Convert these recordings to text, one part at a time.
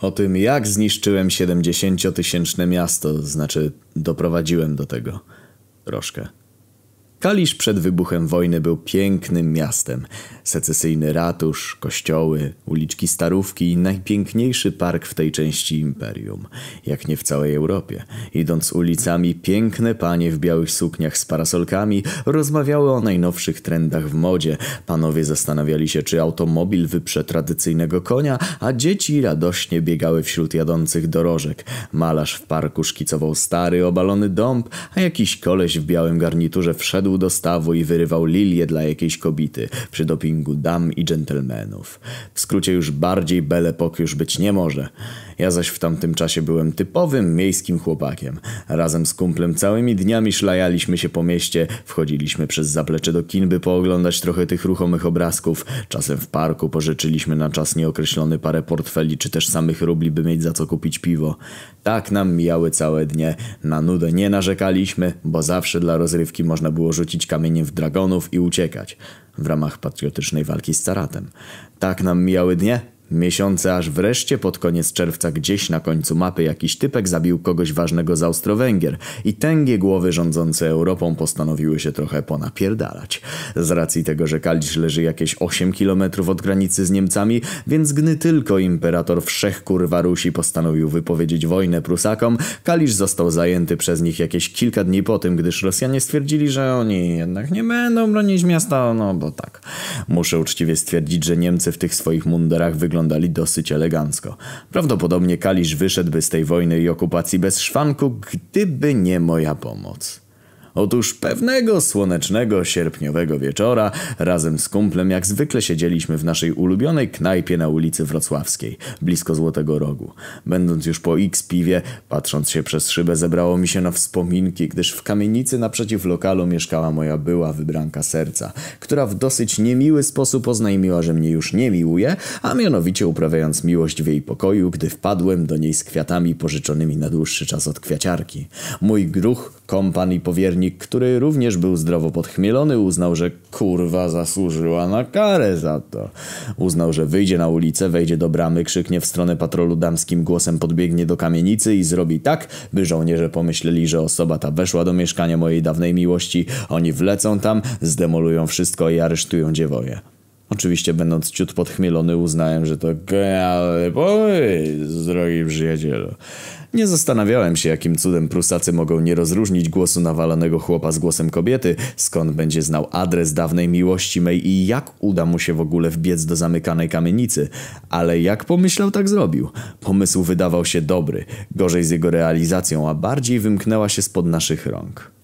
O tym, jak zniszczyłem 70-tysięczne miasto, znaczy doprowadziłem do tego. Troszkę. Kalisz przed wybuchem wojny był pięknym miastem. Secesyjny ratusz, kościoły, uliczki Starówki i najpiękniejszy park w tej części imperium, jak nie w całej Europie. Idąc ulicami, piękne panie w białych sukniach z parasolkami rozmawiały o najnowszych trendach w modzie. Panowie zastanawiali się, czy automobil wyprze tradycyjnego konia, a dzieci radośnie biegały wśród jadących dorożek. Malarz w parku szkicował stary, obalony dąb, a jakiś koleś w białym garniturze wszedł do stawu i wyrywał lilię dla jakiejś kobity przy dopingu dam i dżentelmenów. W skrócie już bardziej belepok już być nie może. Ja zaś w tamtym czasie byłem typowym miejskim chłopakiem. Razem z kumplem całymi dniami szlajaliśmy się po mieście, wchodziliśmy przez zaplecze do kin, by pooglądać trochę tych ruchomych obrazków. Czasem w parku pożyczyliśmy na czas nieokreślony parę portfeli czy też samych rubli, by mieć za co kupić piwo. Tak nam mijały całe dnie. Na nudę nie narzekaliśmy, bo zawsze dla rozrywki można było rzucić kamieniem w dragonów i uciekać w ramach patriotycznej walki z caratem. Tak nam mijały dnie, Miesiące aż wreszcie pod koniec czerwca gdzieś na końcu mapy jakiś typek zabił kogoś ważnego z Austro-Węgier i tęgie głowy rządzące Europą postanowiły się trochę ponapierdalać. Z racji tego, że Kalisz leży jakieś 8 kilometrów od granicy z Niemcami, więc gdy tylko imperator wszech kurwa Rusi postanowił wypowiedzieć wojnę Prusakom, Kalisz został zajęty przez nich jakieś kilka dni po tym, gdyż Rosjanie stwierdzili, że oni jednak nie będą bronić miasta, no bo tak. Muszę uczciwie stwierdzić, że Niemcy w tych swoich mundurach wyglądają wyglądali dosyć elegancko. Prawdopodobnie Kalisz wyszedłby z tej wojny i okupacji bez szwanku, gdyby nie moja pomoc. Otóż pewnego słonecznego sierpniowego wieczora razem z kumplem jak zwykle siedzieliśmy w naszej ulubionej knajpie na ulicy Wrocławskiej, blisko Złotego Rogu. Będąc już po x piwie, patrząc się przez szybę zebrało mi się na wspominki, gdyż w kamienicy naprzeciw lokalu mieszkała moja była wybranka serca, która w dosyć niemiły sposób oznajmiła, że mnie już nie miłuje, a mianowicie uprawiając miłość w jej pokoju, gdy wpadłem do niej z kwiatami pożyczonymi na dłuższy czas od kwiaciarki. Mój gruch, kompan i powiernik który również był zdrowo podchmielony, uznał, że kurwa zasłużyła na karę za to. Uznał, że wyjdzie na ulicę, wejdzie do bramy, krzyknie w stronę patrolu damskim głosem, podbiegnie do kamienicy i zrobi tak, by żołnierze pomyśleli, że osoba ta weszła do mieszkania mojej dawnej miłości. Oni wlecą tam, zdemolują wszystko i aresztują dziewoje. Oczywiście będąc ciut podchmielony uznałem, że to genialny pomysł, drogi przyjacielu. Nie zastanawiałem się, jakim cudem Prusacy mogą nie rozróżnić głosu nawalonego chłopa z głosem kobiety, skąd będzie znał adres dawnej miłości mej i jak uda mu się w ogóle wbiec do zamykanej kamienicy. Ale jak pomyślał, tak zrobił. Pomysł wydawał się dobry, gorzej z jego realizacją, a bardziej wymknęła się spod naszych rąk.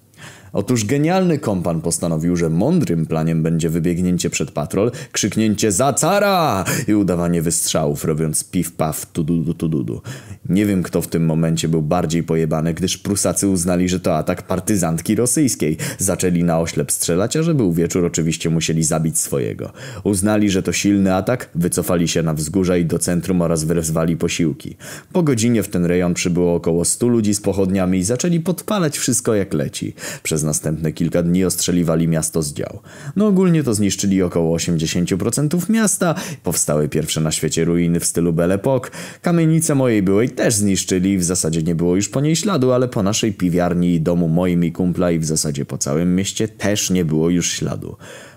Otóż genialny kompan postanowił, że mądrym planiem będzie wybiegnięcie przed patrol, krzyknięcie za cara i udawanie wystrzałów, robiąc piw-paw, tududu, tududu. Nie wiem, kto w tym momencie był bardziej pojebany, gdyż Prusacy uznali, że to atak partyzantki rosyjskiej. Zaczęli na oślep strzelać, a że był wieczór, oczywiście musieli zabić swojego. Uznali, że to silny atak, wycofali się na wzgórza i do centrum oraz wezwali posiłki. Po godzinie w ten rejon przybyło około stu ludzi z pochodniami i zaczęli podpalać wszystko jak leci. Przez następne kilka dni ostrzeliwali miasto z dział. No ogólnie to zniszczyli około 80% miasta, powstały pierwsze na świecie ruiny w stylu Belle Époque. Kamienice mojej byłej też zniszczyli, w zasadzie nie było już po niej śladu, ale po naszej piwiarni i domu moim i kumpla i w zasadzie po całym mieście też nie było już śladu.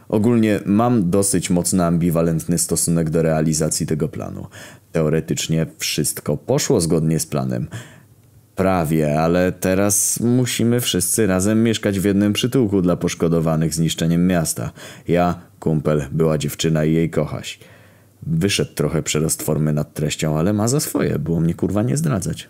Ogólnie mam dosyć mocno ambiwalentny stosunek do realizacji tego planu. Teoretycznie wszystko poszło zgodnie z planem. Prawie, ale teraz musimy wszyscy razem mieszkać w jednym przytułku dla poszkodowanych zniszczeniem miasta. Ja, kumpel, była dziewczyna i jej kochaś. Wyszedł trochę przerost formy nad treścią, ale ma za swoje, było mnie kurwa nie zdradzać.